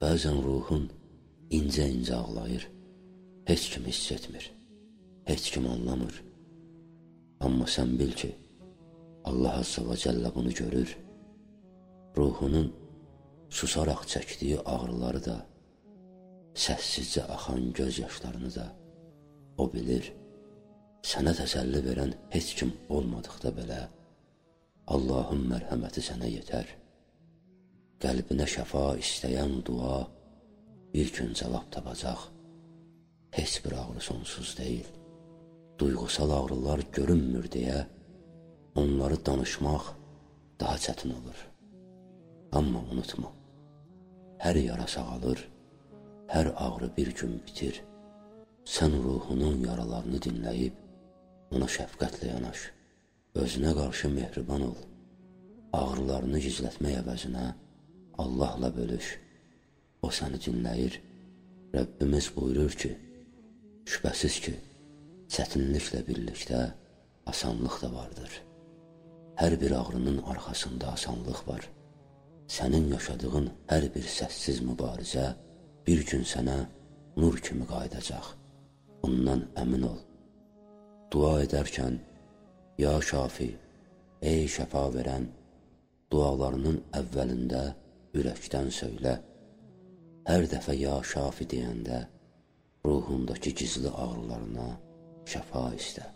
Bəzən ruhun incə-incə ağlayır, heç kim hiss etmir, heç kim anlamır. Amma sən bil ki, Allah Azza və Cəllə bunu görür. Ruhunun susaraq çəkdiyi ağrıları da, səssizcə axan göz yaşlarını da o bilir. Sənə təsəlli verən heç kim olmadıqda belə, Allahın mərhəməti sənə yetər. Qəlbinə şəfa istəyən dua bir gün cavab tapacaq. Heç bir ağrı sonsuz deyil. Duyğusal ağrılar görünmür deyə onları danışmaq daha çətin olur. Amma unutma, hər yara sağalır, hər ağrı bir gün bitir. Sən ruhunun yaralarını dinləyib, ona şəfqətlə yanaş, özünə qarşı mehriban ol. Ağrılarını gizlətmək əvəzinə, Allahla bölüş. O səni dinləyir. Rəbbimiz buyurur ki, şübhəsiz ki, çətinliklə birlikdə asanlıq da vardır. Hər bir ağrının arxasında asanlıq var. Sənin yaşadığın hər bir səssiz mübarizə bir gün sənə nur kimi qayıdacaq. Ondan əmin ol. Dua edərkən, ya şafi, ey şəfa verən, dualarının əvvəlində ürəkdən söylə. Hər dəfə ya şafi deyəndə ruhundakı gizli ağrılarına şəfa istə.